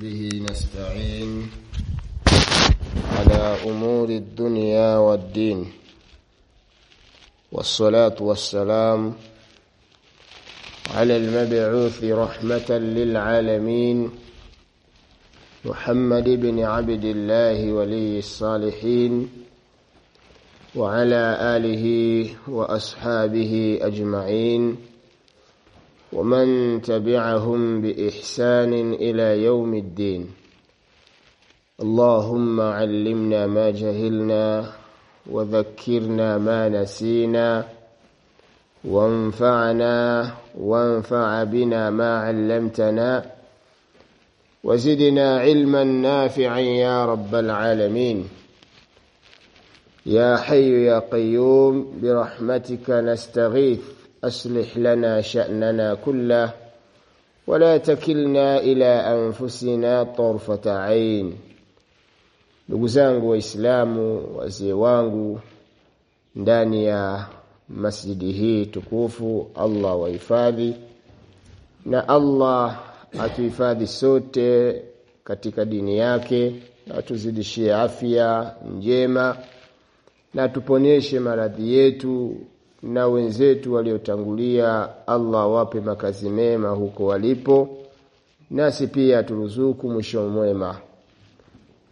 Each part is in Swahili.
به نستعين على أمور الدنيا والدين. والصلاة والسلام على المبعوث رحمة للعالمين محمد بن عبد الله ولي الصالحين وعلى آله وأصحابه أجمعين. ومن تبعهم بإحسان إلى يوم الدين. اللهم علمنا ما جهلنا وذكرنا ما نسينا وانفعنا وانفع بنا ما علمتنا وزدنا علما نافعا يا رب العالمين. يا حي يا قيوم برحمتك نستغيث. أصلح لنا شأننا كله ولا تكلنا إلى أنفسنا طرفة عين ndugu zangu waislamu wazee wangu ndani ya masjidi hii tukufu Allah wahifadhi na Allah atuhifadhi sote katika dini yake na atuzidishie afya njema na tuponyeshe maradhi yetu na wenzetu waliotangulia Allah wape makazi mema huko walipo nasi pia turuzuku mwisho mwema.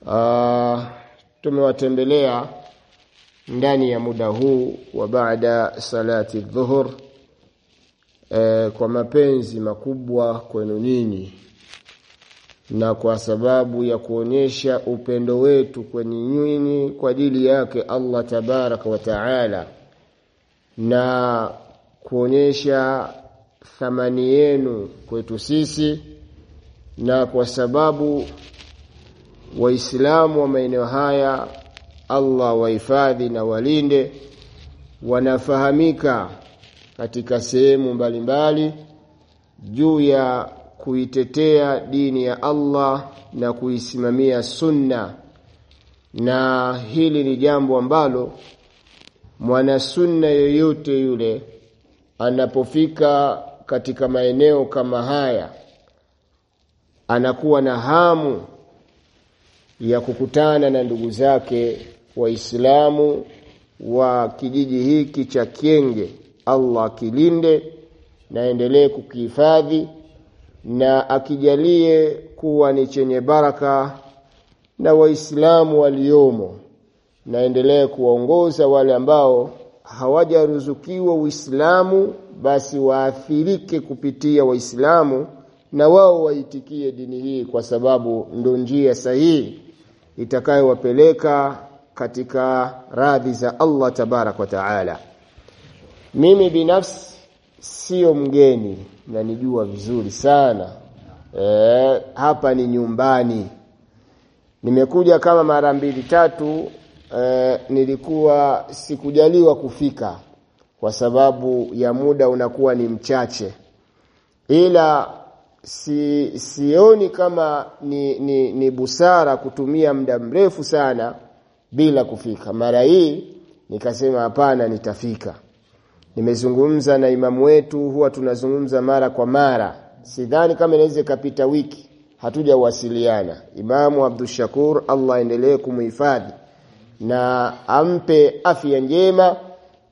Uh, tumewatembelea ndani ya muda huu wa baada salati dhuhur e, kwa mapenzi makubwa kwenu nyinyi na kwa sababu ya kuonyesha upendo wetu kwenu nyinyi kwa ajili yake Allah tabaraka wa taala na kuonyesha thamani yenu kwetu sisi na kwa sababu waislamu wa maeneo haya Allah wahifadhi na walinde wanafahamika katika sehemu mbalimbali juu ya kuitetea dini ya Allah na kuisimamia sunna. Na hili ni jambo ambalo mwana sunna yoyote yule anapofika katika maeneo kama haya anakuwa na hamu ya kukutana na ndugu zake waislamu wa kijiji hiki cha Kienge. Allah kilinde na endelee kukihifadhi na akijalie kuwa ni chenye baraka na waislamu waliomo na endelee kuwaongoza wale ambao hawajaruzukiwa Uislamu basi waathirike kupitia Waislamu na wao waitikie dini hii kwa sababu ndio njia sahihi itakayowapeleka katika radhi za Allah tabarak wa taala. Mimi binafsi sio mgeni na nijua vizuri sana. E, hapa ni nyumbani. Nimekuja kama mara mbili tatu e, nilikuwa sikujaliwa kufika kwa sababu ya muda unakuwa ni mchache. Ila si sioni kama ni, ni, ni busara kutumia muda mrefu sana bila kufika. Mara hii nikasema hapana nitafika. Nimezungumza na imamu wetu huwa tunazungumza mara kwa mara. Sidhani kama inaweza ikapita wiki hatujawasiliana. Imamu abdushakur Allah aendelee kumhifadhi na ampe afya njema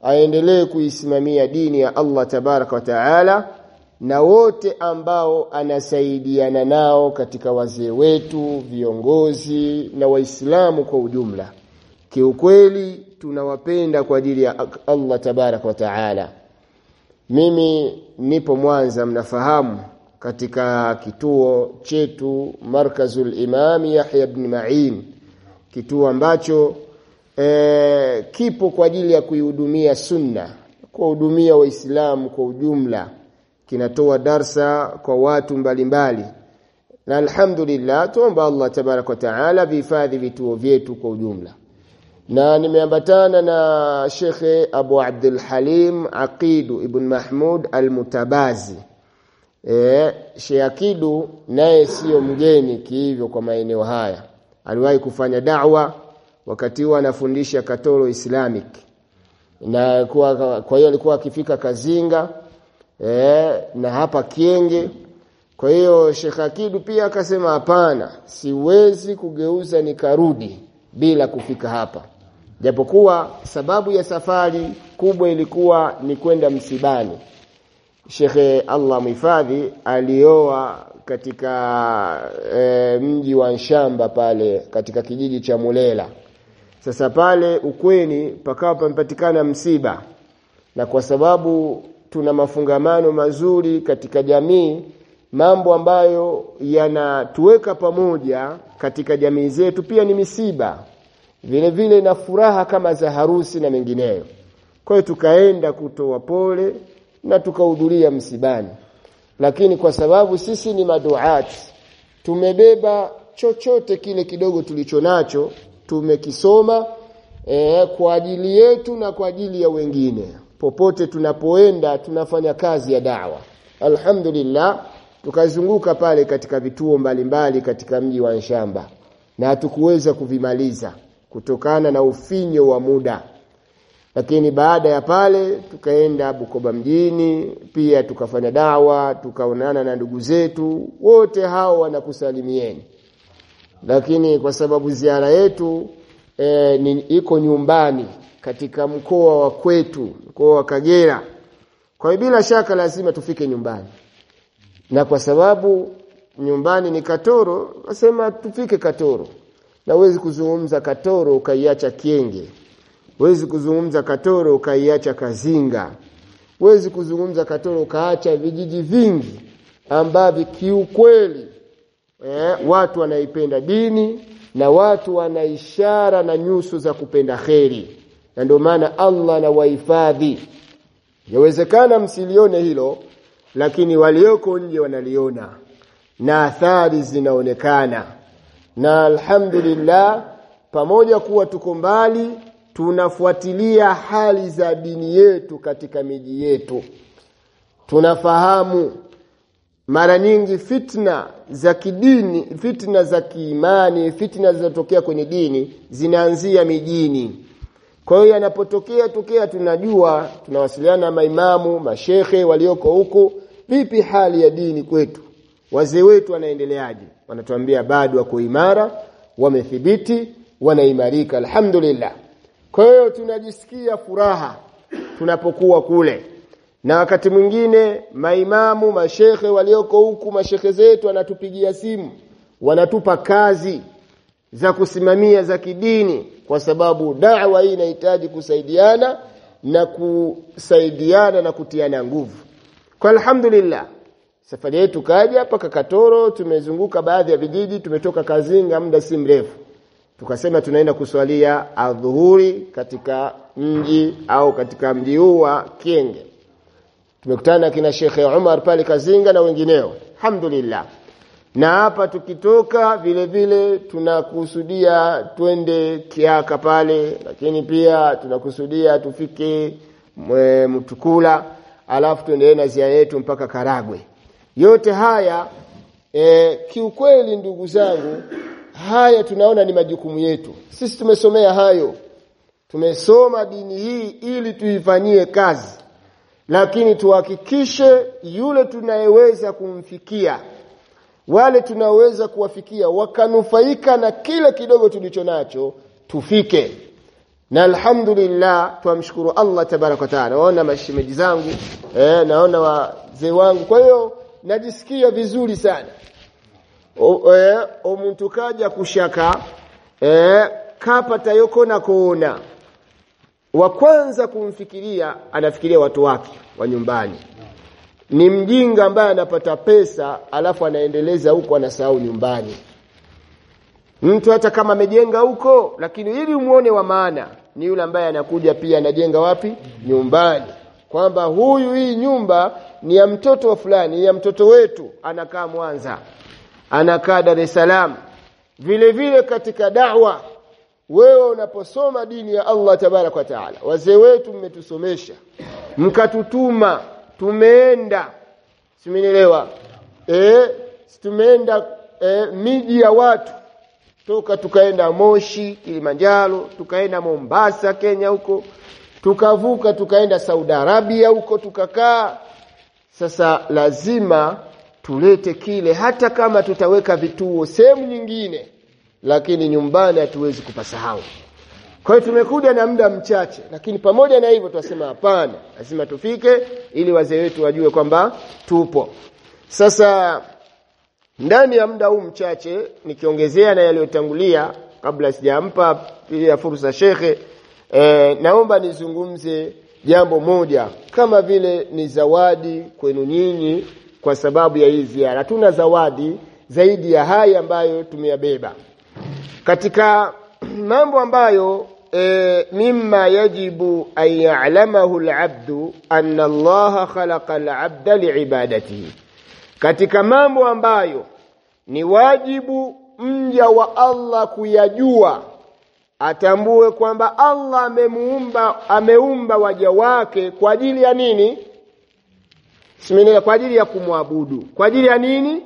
aendelee kuisimamia dini ya Allah tabaraka wa taala na wote ambao anasaidiana nao katika wazee wetu viongozi na waislamu kwa ujumla. Kiukweli tunawapenda kwa ajili ya Allah tabaraka wa taala. Mimi nipo Mwanza mnafahamu katika kituo chetu Markazul Imam Yahya ibn Ma'in kituo ambacho e, kipo kwa ajili ya kuihudumia sunna kuwahudumia waislamu kwa ujumla. Kinatoa darsa kwa watu mbalimbali. Na alhamdulillah tuomba Allah tabarak wa taala vituo vyetu kwa ujumla. Na nimeambatana na Shekhe Abu Abdul Halim Aqidu Ibn Mahmud Al-Mutabazi. Eh Sheikh Aqidu naye sio mgeni kihivyo kwa maeneo haya. Aliwahi kufanya da'wa wakati huo anafundisha Katolo Islamic. Na kwa, kwa hiyo alikuwa akifika Kazinga e, na hapa Kienge. Kwa hiyo Sheikh Akidu pia akasema hapana siwezi kugeuza nikarudi bila kufika hapa. Japokuwa sababu ya safari kubwa ilikuwa ni kwenda msibani. Shekhe Allah mhifadhi alioa katika e, mji wa Nshamba pale katika kijiji cha Mulela. Sasa pale ukweni pakawa pamepatikana msiba, na kwa sababu tuna mafungamano mazuri katika jamii, mambo ambayo yanatuweka pamoja katika jamii zetu pia ni misiba, vile vile na furaha kama za harusi na mengineyo. Kwa hiyo tukaenda kutoa pole na tukahudhuria msibani. Lakini kwa sababu sisi ni maduati tumebeba chochote kile kidogo tulicho nacho tumekisoma e, kwa ajili yetu na kwa ajili ya wengine. Popote tunapoenda tunafanya kazi ya dawa. Alhamdulillah tukazunguka pale katika vituo mbalimbali mbali katika mji wa Nshamba na hatukuweza kuvimaliza kutokana na ufinyo wa muda. Lakini baada ya pale tukaenda Bukoba mjini pia tukafanya dawa tukaonana na ndugu zetu wote hao wanakusalimieni lakini kwa sababu ziara yetu e, ni, iko nyumbani katika mkoa wa kwetu mkoa wa Kagera. Kwa hiyo bila shaka lazima tufike nyumbani. Na kwa sababu nyumbani ni Katoro nasema tufike Katoro. Na uwezi kuzungumza Katoro ukaiacha Kienge. Huwezi kuzungumza Katoro ukaiacha Kazinga. Huwezi kuzungumza Katoro ukaacha vijiji vingi ambavyo kiukweli eh, watu wanaipenda dini na watu wana ishara na nyuso za kupenda kheri. Na ndio maana Allah na wahifadhi. Yawezekana msilione hilo lakini walioko nje wanaliona na athari zinaonekana. Na alhamdulillah pamoja kuwa tuko mbali tunafuatilia hali za dini yetu katika miji yetu tunafahamu mara nyingi fitna za kidini fitna za kiimani fitna zinazotokea kwenye dini zinaanzia mijini. Kwa hiyo yanapotokea tokea tunajua tunawasiliana na maimamu mashehe walioko huko vipi hali ya dini kwetu? Wazee wetu wanaendeleaje? Wanatuambia bado wako imara wamethibiti wanaimarika alhamdulillah. Kwa hiyo tunajisikia furaha tunapokuwa kule. Na wakati mwingine maimamu, mashehe walioko huku, mashehe zetu wanatupigia simu, wanatupa kazi za kusimamia za kidini kwa sababu da'wa hii inahitaji kusaidiana na kusaidiana na kutiana nguvu. Kwa alhamdulillah safari yetu kaja paka Katoro, tumezunguka baadhi ya vijiji, tumetoka Kazinga muda si mrefu tukasema tunaenda kuswalia adhuhuri katika mji au katika mji huu wa Kienge. Tumekutana kina Shekhe Umar pale Kazinga na wengineo. Alhamdulillah. Na hapa tukitoka vile vile tunakusudia twende Kiaka pale lakini pia tunakusudia tufike Mtukula alafu tuendelee na ziara yetu mpaka Karagwe. Yote haya e, kiukweli ndugu zangu haya tunaona ni majukumu yetu sisi tumesomea hayo tumesoma dini hii ili tuifanyie kazi lakini tuhakikishe yule tunayeweza kumfikia wale tunaweza kuwafikia wakanufaika na kile kidogo tulicho nacho tufike. Na alhamdulillah tuamshukuru Allah tabaraka taala. Naona mashimeji zangu eh, naona wazee wangu. Kwa hiyo najisikia vizuri sana. O, e, omuntu kaja kushaka e, kapata yokona kuona wa kwanza kumfikiria anafikiria watu wake wa nyumbani. Ni mjinga ambaye anapata pesa alafu anaendeleza huko anasahau nyumbani. Mtu hata kama amejenga huko lakini ili umuone wa maana ni yule ambaye anakuja pia anajenga wapi? Nyumbani. Kwamba huyu hii nyumba ni ya mtoto wa fulani ya mtoto wetu. Anakaa Mwanza. Anakaa Dar es Salaam. Vile vile katika da'wa wewe unaposoma dini ya Allah tabarak wa taala wazee wetu mmetusomesha mkatutuma tumeenda. Simenielewa eh tumeenda e, miji ya watu. Toka tukaenda Moshi Kilimanjaro tukaenda Mombasa Kenya huko tukavuka tukaenda Saudi Arabia huko tukakaa. Sasa lazima tulete kile hata kama tutaweka vituo sehemu nyingine lakini nyumbani hatuwezi kupasahau. Kwa hiyo tumekuja na muda mchache lakini pamoja na hivyo tunasema hapana lazima tufike ili wazee wetu wajue kwamba tupo. Sasa ndani ya muda huu mchache nikiongezea na yaliyotangulia kabla sijampa pia fursa shekhe e, naomba nizungumze jambo moja kama vile ni zawadi kwenu nyinyi kwa sababu ya hii ziara. Hatuna zawadi zaidi ya haya ambayo tumeyabeba katika mambo ambayo e, mimma yajibu an ya'lamahu al-'abdu anna Allah khalaqa al-'abda li'ibadatihi. Katika mambo ambayo ni wajibu mja wa Allah kuyajua atambue kwamba Allah amemuumba ameumba waja wake kwa ajili ya nini? Simenielewa kwa ajili ya kumwabudu. Kwa ajili ya nini?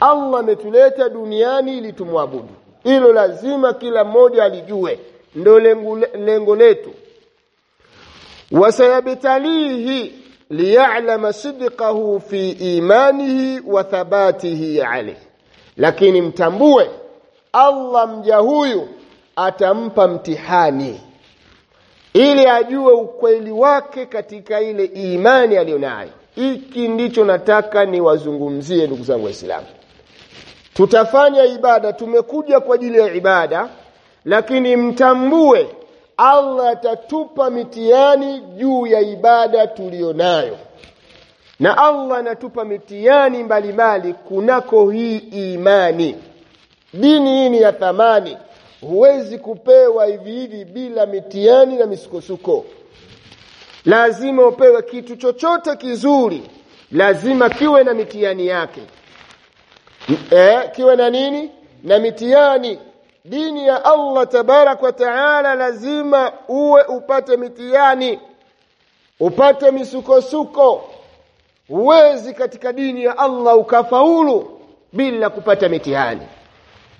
Allah ametuleta duniani ili tumwabudu hilo lazima kila mmoja alijue. Ndio lengo, letu. Wasayabtalihi liya'lama sidqahu fi imanihi wa thabatihi alayhi. Lakini mtambue Allah mja huyu atampa mtihani. Ili ajue ukweli wake katika ile imani aliyonayo. Hiki ndicho nataka niwazungumzie ndugu zangu waislamu tutafanya ibada tumekuja kwa ajili ya ibada lakini mtambue Allah atatupa mitiani juu ya ibada tuliyonayo na Allah anatupa mitiani mbalimbali kunako hii imani. Dini hii ni ya thamani. Huwezi kupewa hivi hivi bila mitiani na misukosuko. Lazima upewe kitu chochote kizuri. Lazima kiwe na mitiani yake eh, kiwe na nini? Na mitiani dini ya Allah tabarak wa taala lazima uwe upate mitiani upate misukosuko. Uwezi katika dini ya Allah ukafaulu bila kupata mitihani.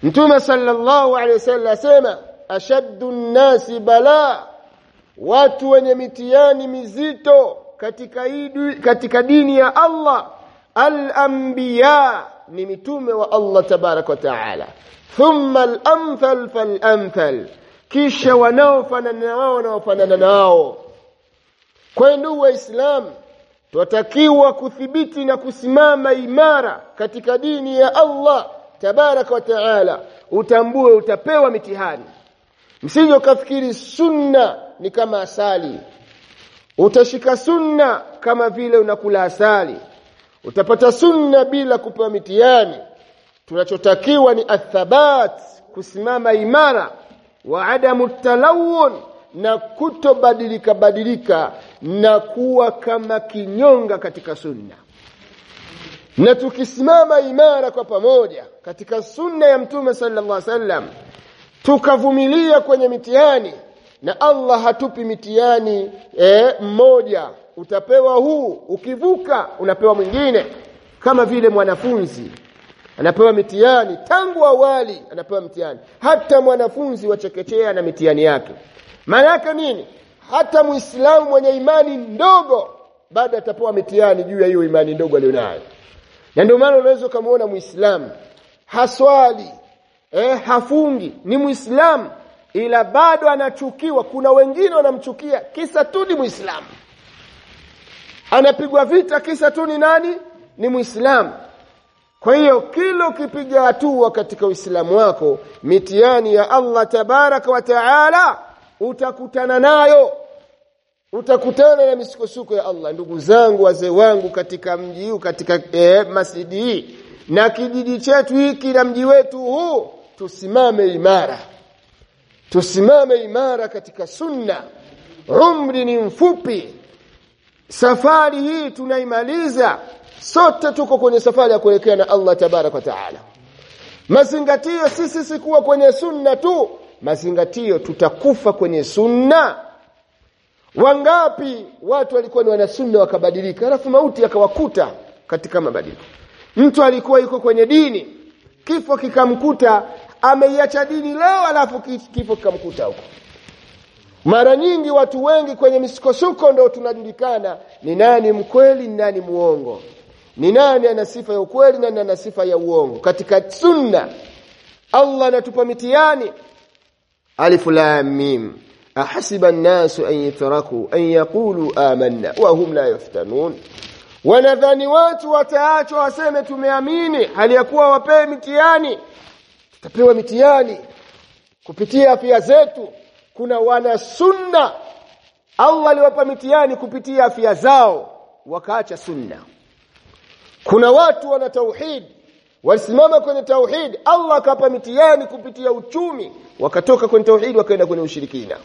Mtume sallallahu alaihi wasallam asema ashaddu nnasi bala. Watu wenye mitihani mizito katika idu, katika dini ya Allah al-anbiya ni mitume wa Allah tabarak wa taala. Thumma al-amthal fal-amthal kisha wanaofanana na wafanana nao. Kwa ndugu waislamu twatakiwa kuthibiti na kusimama imara katika dini ya Allah tabarak wa taala. Utambue utapewa mitihani. Msije kafikiri sunna ni kama asali. Utashika sunna kama vile unakula asali utapata sunna bila kupewa mitihani. Tunachotakiwa ni athabat kusimama imara wa adamu talawun na kutobadilika badilika na kuwa kama kinyonga katika sunna. Na tukisimama imara kwa pamoja katika sunna ya mtume sallallahu alaihi wasallam tukavumilia kwenye mitihani na Allah hatupi mitihani eh, mmoja utapewa huu ukivuka unapewa mwingine. Kama vile mwanafunzi anapewa mitihani tangu awali anapewa mitihani. Hata mwanafunzi wa chekechea na mitihani yake. Maana yake nini? Hata muislamu mwenye imani ndogo bado atapewa mitihani juu ya hiyo imani ndogo aliyonayo na ndio maana unaweza ukamwona muislamu haswali eh, hafungi ni muislamu ila bado anachukiwa. Kuna wengine wanamchukia kisa tu ni muislamu anapigwa vita kisa tu ni nani? Ni muislamu. Kwa hiyo kila ukipiga hatua katika uislamu wako mitiani ya Allah tabaraka wa taala utakutana nayo. Utakutana na misukosuko ya Allah. Ndugu zangu wazee wangu katika mji huu katika eh, masjidi hii na kijiji chetu hiki na mji wetu huu tusimame imara. Tusimame imara katika sunna. Umri ni mfupi safari hii tunaimaliza. Sote tuko kwenye safari ya kuelekea na Allah tabarak wa taala. Mazingatio sisi sikuwa kwenye sunna tu. Mazingatio tutakufa kwenye sunna. Wangapi watu walikuwa ni wana sunna wakabadilika alafu mauti yakawakuta katika mabadiliko? Mtu alikuwa yuko kwenye dini kifo kikamkuta ameiacha dini leo alafu kifo kikamkuta huko mara nyingi watu wengi kwenye misukosuko ndio tunajulikana ni nani mkweli ni nani muongo ni nani ana sifa ya ukweli na nani ana sifa ya uongo. Katika sunna Allah anatupa mitiani alif lam mim. Ahasiba an-nasu an yutraku an yaqulu amanna wa hum la yaftanun wanadhani watu wataachwa waseme tumeamini hali ya kuwa wapewe mitiani tutapewa mitiani kupitia afya zetu kuna wana sunna. Allah aliwapa mitiani kupitia afya zao wakaacha sunna. Kuna watu wana tauhid walisimama kwenye tauhid Allah akapa mitiani kupitia uchumi wakatoka kwenye tauhid wakaenda kwenye ushirikina.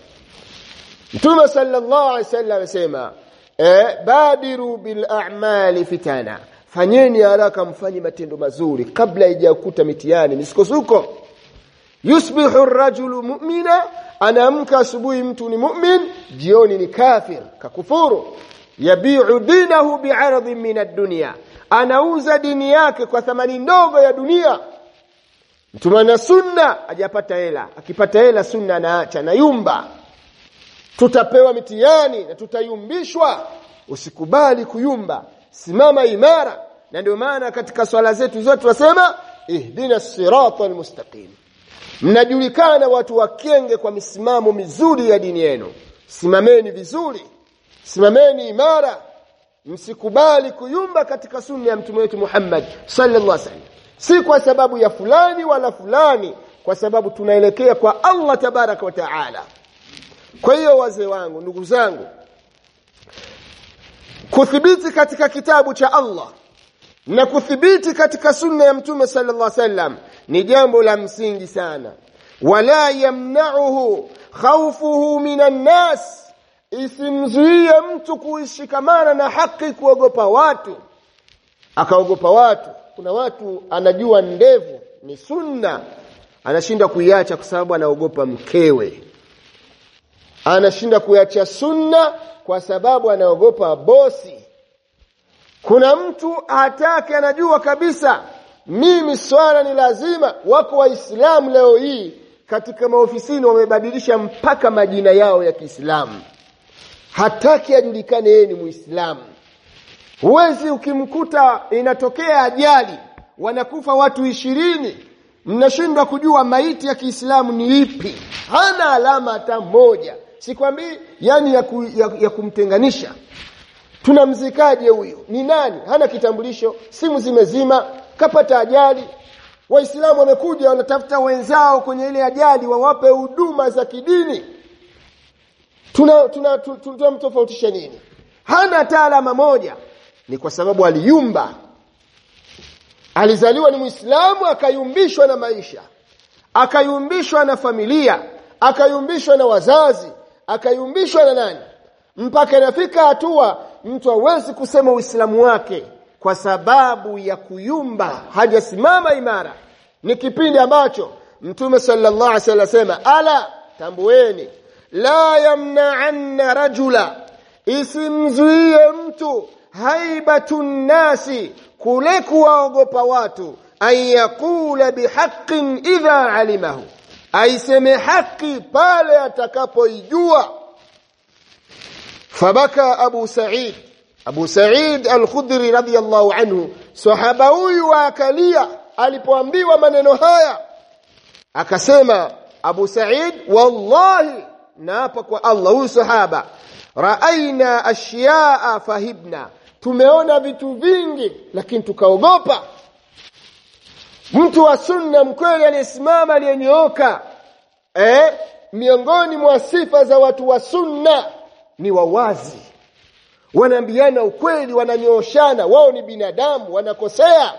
Mtume sallallahu alaihi wasallam amesema eh, badiru bil a'mali fitana. Fanyeni haraka mfanye matendo mazuri kabla haijakuta mitihani misukosuko yusbihu ar-rajulu mu'mina anaamka asubuhi mtu ni mu'min jioni ni kafir kakufuru. Yabi'u dinahu bi'aradhin min ad-dunya. Anauza dini yake kwa thamani ndogo ya dunia. Mtu na sunna ajapata hela. Akipata hela sunna anaacha na yumba tutapewa mitiani na tutayumbishwa. Usikubali kuyumba. Simama imara. Na ndio maana katika swala zetu zote tunasema ihdina sirata almustaqim mnajulikana watu wakenge kwa misimamo mizuri ya dini yenu. Simameni vizuri. Simameni imara. Msikubali kuyumba katika sunna ya mtume wetu Muhammad sallallahu alaihi wasallam. Si kwa sababu ya fulani wala fulani kwa sababu tunaelekea kwa Allah tabaraka wa taala. Kwa hiyo wazee wangu ndugu zangu kuthibiti katika kitabu cha Allah na kuthibiti katika sunna ya mtume sallallahu alaihi wasallam ni jambo la msingi sana. Wala yamna'uhu khawfuhu minan nas isimzuie mtu kuishikamana na haki kuogopa watu. Akaogopa watu. Kuna watu anajua ndevu ni sunna. Anashinda kuiacha kwa sababu anaogopa mkewe. Anashinda kuiacha sunna kwa sababu anaogopa bosi kuna mtu hataki anajua kabisa mimi swala ni lazima. Wako waislamu leo hii katika maofisini wamebadilisha mpaka majina yao ya Kiislamu. Hataki ajulikane yeye ni Muislamu. Huwezi ukimkuta inatokea ajali wanakufa watu ishirini mnashindwa kujua maiti ya Kiislamu ni ipi. Hana alama hata moja. Sikwambii yani ya, ku, ya, ya kumtenganisha tunamzikaje huyo? Ni nani? Hana kitambulisho simu zimezima kapata ajali. Waislamu wamekuja wanatafuta wenzao kwenye ile ajali wawape huduma za kidini. Tuna tunamtofautisha tuna, tuna nini? Hana taalama moja. Ni kwa sababu aliyumba. Alizaliwa ni muislamu akayumbishwa na maisha akayumbishwa na familia akayumbishwa na wazazi akayumbishwa na nani? Mpaka inafika hatua mtu hawezi kusema uislamu wake kwa sababu ya kuyumba hajasimama imara. Ni kipindi ambacho mtume sallallahu alaihi wasallam ala tambueni. La yamna'anna rajula. Isimzuie mtu haibatun nasi kule kuwaogopa watu. Ayakula bihaqqin idha alimahu. Aiseme haki pale atakapoijua fabaka abu sa'id. Abu sa'id al-khudri radiyallahu anhu. Sahaba huyu akalia alipoambiwa maneno haya akasema abu sa'id wallahi naapa kwa Allah huyu sahaba. Raaina ashyaa fahibna. Tumeona vitu vingi lakini tukaogopa. Mtu wa sunna mkweli aliyesimama aliyenyooka eh miongoni mwa sifa za watu wa sunna ni wawazi. Wanaambiana ukweli wananyooshana wao ni binadamu wanakosea.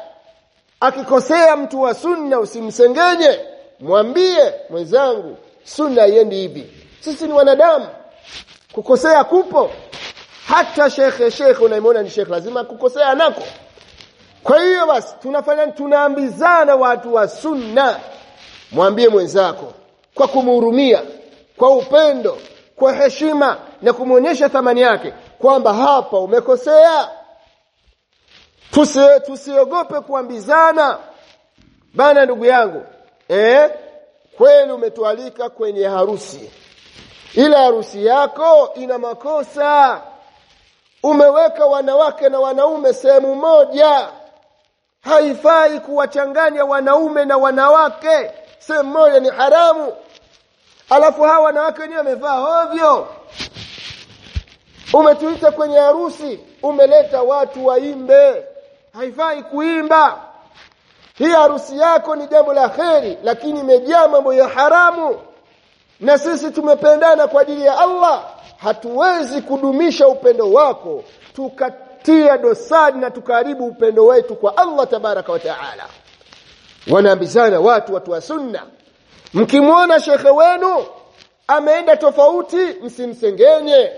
Akikosea mtu wa sunna usimsengenye. Mwambie mwenzangu sunna iendi hivi. Sisi ni wanadamu. Kukosea kupo. Hata shekhe shekhe unaimuona ni shekhe lazima kukosea nako. Kwa hiyo basi tunafanya tunaambizana watu wa sunna. Mwambie mwenzako kwa kumhurumia kwa upendo kwa heshima na kumwonyesha thamani yake kwamba hapa umekosea. Tusi tusiogope kuambizana. Bana ndugu yangu eh kweli umetualika kwenye harusi. Ila harusi yako ina makosa. Umeweka wanawake na wanaume sehemu moja. Haifai kuwachanganya wanaume na wanawake. Sehemu moja ni haramu alafu hawa wanawake wenyewe wamevaa ovyo. Umetuita kwenye harusi umeleta watu waimbe. Haifai kuimba. Hii harusi yako ni jambo la kheri lakini imejaa mambo ya haramu. Na sisi tumependana kwa ajili ya Allah. Hatuwezi kudumisha upendo wako tukatia dosari na tukaharibu upendo wetu kwa Allah tabaraka wa taala. Wanaambizana watu watu wa sunna mkimwona shekhe wenu ameenda tofauti msimsengenye.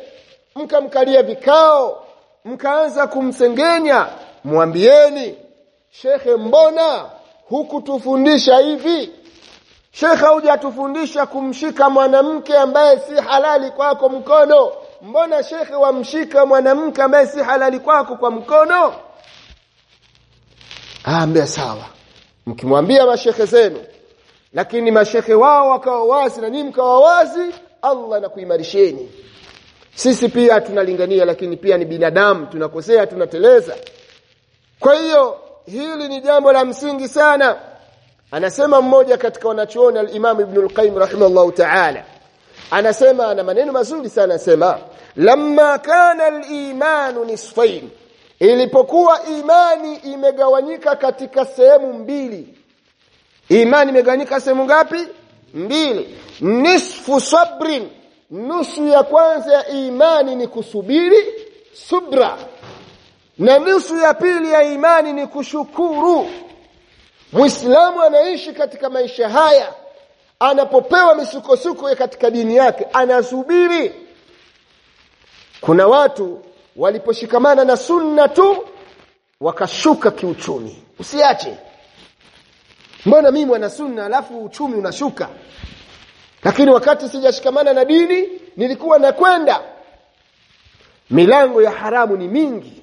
Mkamkalia vikao mkaanza kumsengenya. Mwambieni shekhe mbona hukutufundisha hivi? Shekhe hujatufundisha kumshika mwanamke ambaye si halali kwako mkono? Mbona shekhe wamshika mwanamke ambaye si halali kwako kwa mkono? Aambia sawa. Mkimwambia mashekhe zenu lakini mashekhe wao wakawa wazi na nyinyi mkawa wazi Allah na kuimarisheni sisi pia tunalingania lakini pia ni binadamu tunakosea tunateleza. Kwa hiyo hili ni jambo la msingi sana. Anasema mmoja katika wanachuoni al-Imam Ibn al-Qayyim rahimahullah ta'ala. Anasema ana maneno mazuri sana anasema lamma kana al-imanu nisfain ilipokuwa imani imegawanyika katika sehemu mbili imani imegawanyika sehemu ngapi? Mbili. Nisfu sabrin. Nusu ya kwanza ya imani ni kusubiri subra. Na nusu ya pili ya imani ni kushukuru. Muislamu anaishi katika maisha haya anapopewa misukosuko katika dini yake anasubiri. Kuna watu waliposhikamana na sunna tu wakashuka kiuchumi. Usiache mbona mimi mwana sunna alafu uchumi unashuka? Lakini wakati sijashikamana na dini nilikuwa nakwenda. Milango ya haramu ni mingi.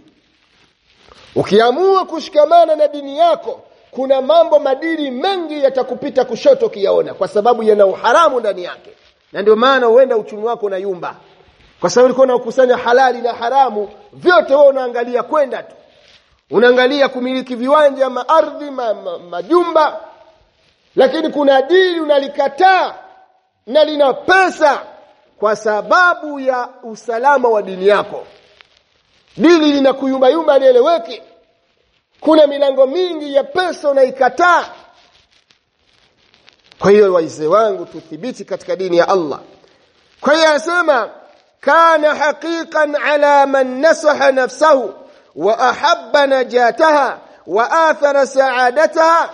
Ukiamua kushikamana na dini yako kuna mambo madini mengi yatakupita kushoto kiyaona kwa sababu yana uharamu ndani yake. Na ndio maana huenda uchumi wako unayumba. Kwa sababu ulikuwa unakusanya halali na haramu vyote wewe unaangalia kwenda tu. Unaangalia kumiliki viwanja maardhi ma, ma, lakini kuna dini unalikataa na lina pesa kwa sababu ya usalama wa dini yako. Dini linakuyumbayumba lieleweke. Kuna milango mingi ya pesa unaikataa. Kwa hiyo wazee wangu tuthibiti katika dini ya Allah. Kwa hiyo anasema kana haqiqan ala man nasaha nafsahu wa ahabba najataha wa athara sa'adataha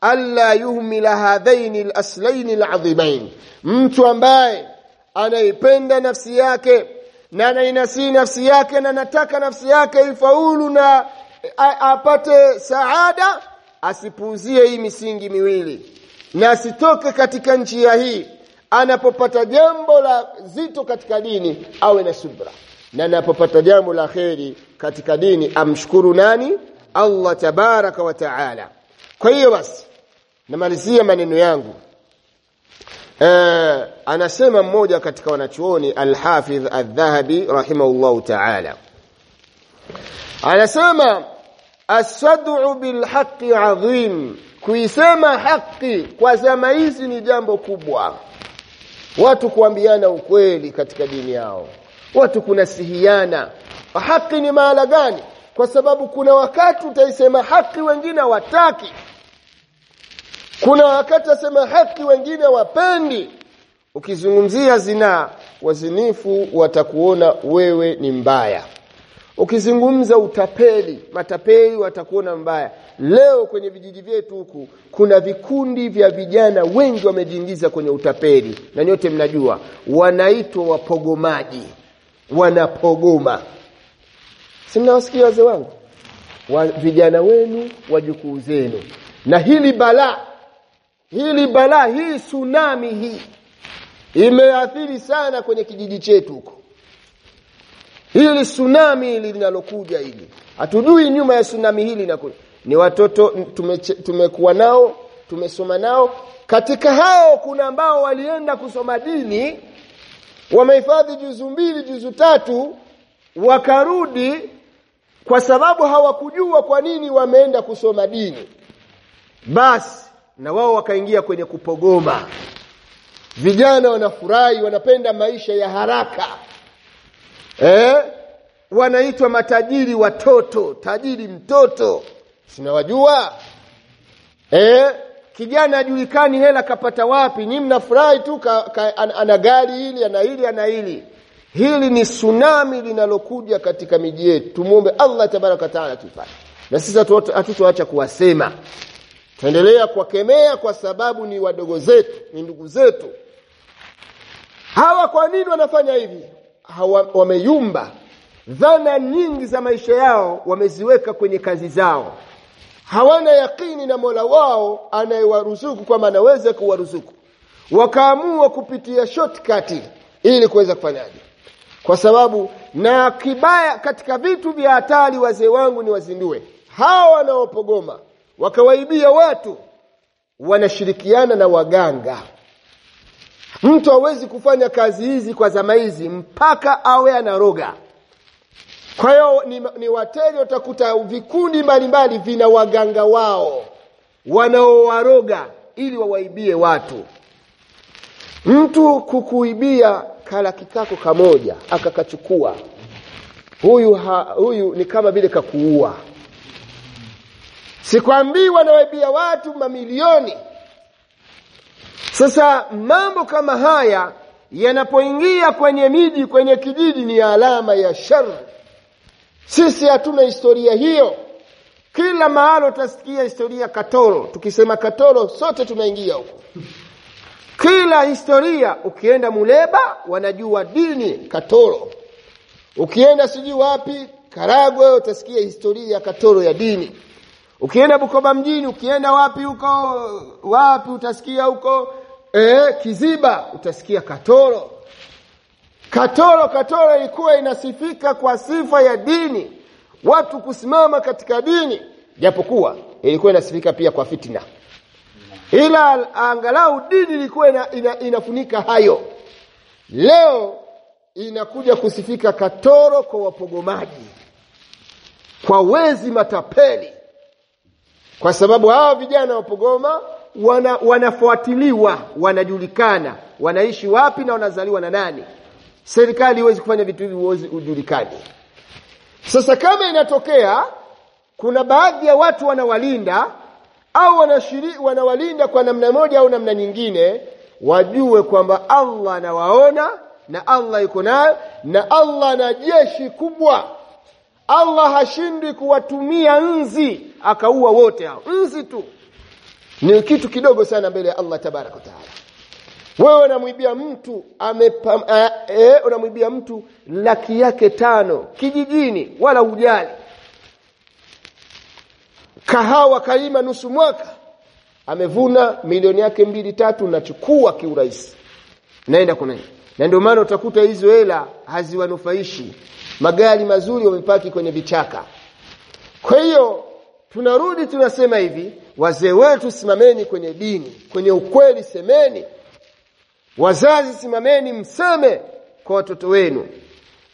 alla yuhmila hadhaini alaslain alazimain mtu ambaye anaipenda nafsi yake na anainasii nafsi yake na anataka nafsi yake ifaulu na apate saada asipuuzie hii misingi miwili. Na asitoke katika njia hii anapopata jambo la zito katika dini awe na subra. Na anapopata jambo la kheri katika dini amshukuru nani? Allah tabaraka wa taala kwa hiyo basi namalizia maneno yangu. Eh anasema mmoja katika wanachuoni al-Hafidh al-Dhahabi rahimahullahu ta'ala. Anasema as-sad'u bil haqqi 'azim. Kuisema haki kwa zama hizi ni jambo kubwa. Watu kuambiana ukweli katika dini yao. Watu kunasihiana. Haki ni mahala gani? Kwa sababu kuna wakati utaisema haki wengine wataki kuna wakati asema haki wengine wapendi. Ukizungumzia zinaa wazinifu watakuona wewe ni mbaya. Ukizungumza utapeli matapeli watakuona mbaya. Leo kwenye vijiji vyetu huku kuna vikundi vya vijana wengi wamejiingiza kwenye utapeli. Na nyote mnajua wanaitwa wapogomaji. Wanapogoma. Simnawasikia wazee wangu? Wa vijana wenu wajukuu zenu. Na hili balaa hili bala hii tsunami hii imeathiri sana kwenye kijiji chetu huko. Hili tsunami hili linalokuja hili hatujui nyuma ya tsunami hili linakuja ni watoto tumekuwa nao tumesoma nao. Katika hao kuna ambao walienda kusoma dini wamehifadhi juzu mbili juzu tatu wakarudi kwa sababu hawakujua kwa nini wameenda kusoma dini. Basi na wao wakaingia kwenye kupogoma. Vijana wanafurahi wanapenda maisha ya haraka. Eh? Wanaitwa matajiri watoto tajiri mtoto. Sinawajua? Eh? Kijana ajulikani hela kapata wapi. Ni mnafurahi tu ka, ka, an, ana gari hili ana hili ana hili. Hili ni tsunami linalokuja katika miji yetu. Tumwombe Allah tabaraka wataala tufanye na sisi hatutoacha kuwasema tuendelea kuwakemea kwa sababu ni wadogo zetu ni ndugu zetu. Hawa kwa nini wanafanya hivi? Hawa wameyumba. Dhana nyingi za maisha yao wameziweka kwenye kazi zao. Hawana yakini na Mola wao anayewaruzuku kwamba anaweza kuwaruzuku. Wakaamua kupitia shortcut ili kuweza kufanyaje? Kwa sababu na kibaya katika vitu vya hatari wazee wangu ni wazindue hawa wanaopogoma wakawaibia watu. Wanashirikiana na waganga. Mtu hawezi kufanya kazi hizi kwa zama hizi mpaka awe anaroga. Kwa hiyo ni, ni wateja utakuta vikundi mbalimbali vina waganga wao wanaowaroga ili wawaibie watu. Mtu kukuibia kalaki kako kamoja akakachukua. Huyu ha, huyu ni kama vile kakuua sikwambii wanawaibia watu mamilioni. Sasa mambo kama haya yanapoingia kwenye miji kwenye kijiji ni alama ya shar sisi hatuna historia hiyo. Kila mahalo utasikia historia katoro. Tukisema katoro sote tunaingia huko. Kila historia ukienda muleba wanajua dini katoro. Ukienda sijui wapi karagwe utasikia historia ya katoro ya dini ukienda bukoba mjini ukienda wapi huko wapi utasikia huko? E, kiziba utasikia katoro. Katoro katoro ilikuwa inasifika kwa sifa ya dini. Watu kusimama katika dini japokuwa ilikuwa inasifika pia kwa fitina ila angalau dini ilikuwa ina, ina, inafunika hayo. Leo inakuja kusifika katoro kwa wapogomaji kwa wezi matapeli kwa sababu hawa vijana wa Pogoma wana, wanafuatiliwa wanajulikana. Wanaishi wapi na wanazaliwa na nani? Serikali iwezi kufanya vitu hivi uwezi ujulikani sasa kama inatokea kuna baadhi ya watu wanawalinda au wanashiri, wanawalinda kwa namna moja au namna nyingine wajue kwamba Allah anawaona na Allah yuko nayo na Allah na jeshi kubwa Allah hashindwi kuwatumia nzi akaua wote hao. Nzi tu. Ni kitu kidogo sana mbele ya Allah tabaraka taala. Wewe unamwibia mtu amepam, a, e, unamwibia mtu laki yake tano kijijini wala ujali kahawa kaima nusu mwaka amevuna milioni yake mbili tatu nachukua kiurahisi. Naenda kuna na ndio maana utakuta hizo hela haziwanufaishi magari mazuri wamepaki kwenye vichaka. Kwa hiyo tunarudi tunasema hivi wazee wetu simameni kwenye dini kwenye ukweli semeni. Wazazi simameni mseme kwa watoto wenu.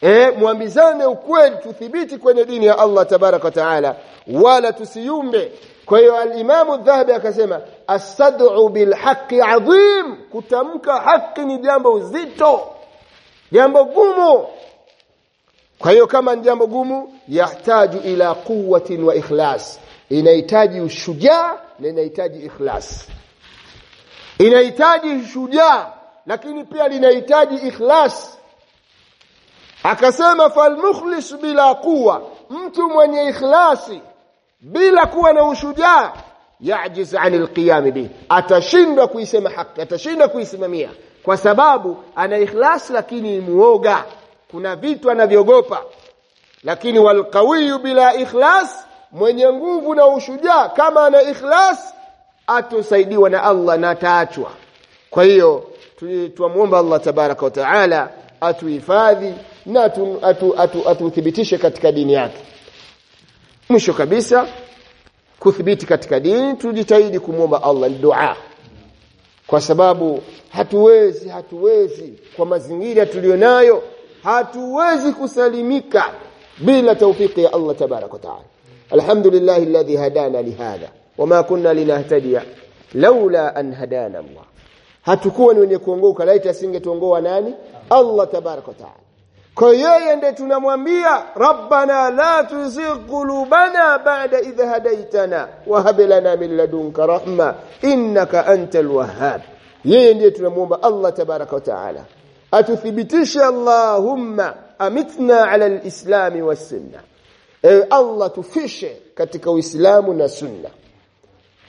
E, mwambizane ukweli tuthibiti kwenye dini ya Allah tabaraka wa taala wala tusiyumbe. Kwa hiyo alimamu dhahabi akasema asad'u bilhaqi adhim kutamka haki ni jambo uzito jambo gumu kwa hiyo kama ni jambo gumu yahtaju ila quwwatin wa ikhlas. Inahitaji ushujaa na inahitaji ikhlas. Inahitaji shujaa lakini pia linahitaji ikhlas. Akasema falmukhlis bila quwa mtu mwenye ikhlasi bila kuwa na ushujaa yajiz an qiyam bi. Atashindwa kuisema haki atashindwa kuisimamia. Kwa sababu ana ikhlas lakini muoga kuna vitu anavyogopa lakini walqawiyu bila ikhlas mwenye nguvu na ushujaa kama ana ikhlas atosaidiwa na Allah na ataachwa. Kwa hiyo tuamuomba Allah tabaraka wa taala atuhifadhi na atuthibitishe atu, atu, katika dini yake. Mwisho kabisa kuthibiti katika dini tujitahidi kumwomba Allah dua. Kwa sababu hatuwezi hatuwezi kwa mazingira tulionayo hatuwezi kusalimika bila taufiki ya Allah tabarak wa taala. Alhamdulillah alladhi hadana lihadha wama kunna linahtadiya laula an hadana Allah. Hatukuwa ni wenye kuongoka laiti asingetuongoa nani? Allah tabarak wa taala. Kwa yeye ndiye tunamwambia rabbana la tuzigh qulubana ba'da idh hadaitana wa hab lana min ladunka rahma innaka antal wahhab. Yeye ndiye tunamuomba Allah tabaraka wa atuthibitishe Allahumma amitna ala alislami wasunna ewe Allah tufishe katika uislamu na sunna.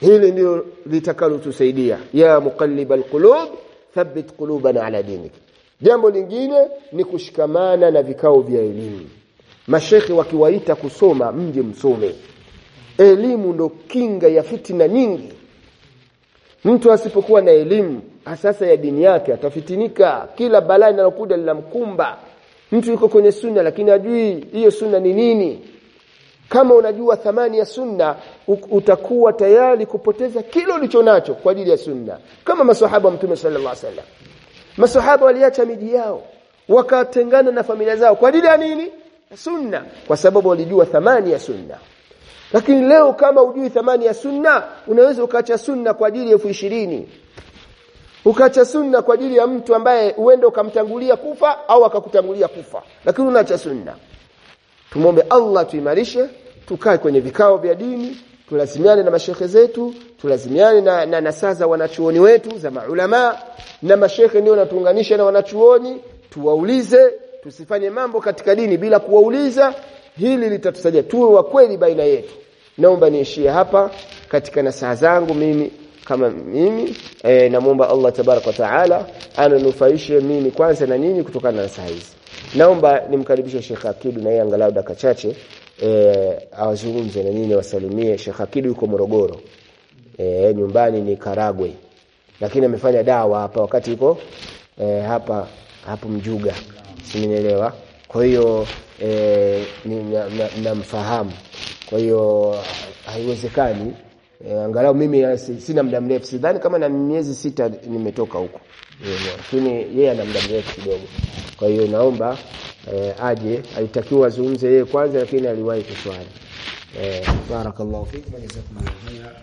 Hili ndio litakalotusaidia. Ya muqallibal alqulub thabbit qulubana ala dinik. Jambo lingine ni kushikamana na vikao vya elimu. Mashekhi wakiwaita kusoma mje msome. Elimu ndo kinga ya fitina nyingi mtu asipokuwa na elimu asasa ya dini yake atafitinika. Kila balaa linalokuja linamkumba mtu yuko kwenye sunna lakini ajui hiyo sunna ni nini. Kama unajua thamani ya sunna utakuwa tayari kupoteza kilo ulicho nacho kwa ajili ya sunna. Kama maswahaba wa mtume sallallahu alaihi wasallam. Maswahaba waliacha miji yao wakatengana na familia zao. Kwa ajili ya nini? Sunna. Kwa sababu walijua thamani ya sunna lakini leo kama ujui thamani ya sunna unaweza ukaacha sunna kwa ajili ya elfu ishirini. Ukaacha sunna kwa ajili ya mtu ambaye uende ukamtangulia kufa au akakutangulia kufa. Lakini unaacha sunna. Tumombe Allah tuimarishe tukae kwenye vikao vya dini tulazimiane na mashehe zetu tulazimiane na, na na saza wanachuoni wetu za maulama na mashehe ndio natuunganisha na wanachuoni tuwaulize tusifanye mambo katika dini bila kuwauliza. Hili litatusaidia tuwe wa kweli baina yetu naomba niishie hapa katika nasaha zangu mimi kama mimi. E, namuomba Allah tabarak wa taala ananufaishe mimi kwanza na nyinyi kutokana na nasaha hizi. Naomba nimkaribishe Sheikh Akidu na yeye angalau dakika chache e, awazungumze na nyinyi wasalimie. Sheikh Akidu yuko Morogoro e, nyumbani ni Karagwe lakini amefanya dawa hapa wakati yuko e, hapa hapo Mjuga simenielewa kwa hiyo e, namfahamu na, na kwa hiyo haiwezekani. E, angalau mimi sina muda mrefu. Sidhani kama na miezi sita nimetoka huko lakini yeye ana muda mrefu kidogo. Kwa hiyo naomba e, aje. Alitakiwa azungumze yeye kwanza lakini aliwahi kuswali. E, barakallahu fiik wa jazakumullahu khairan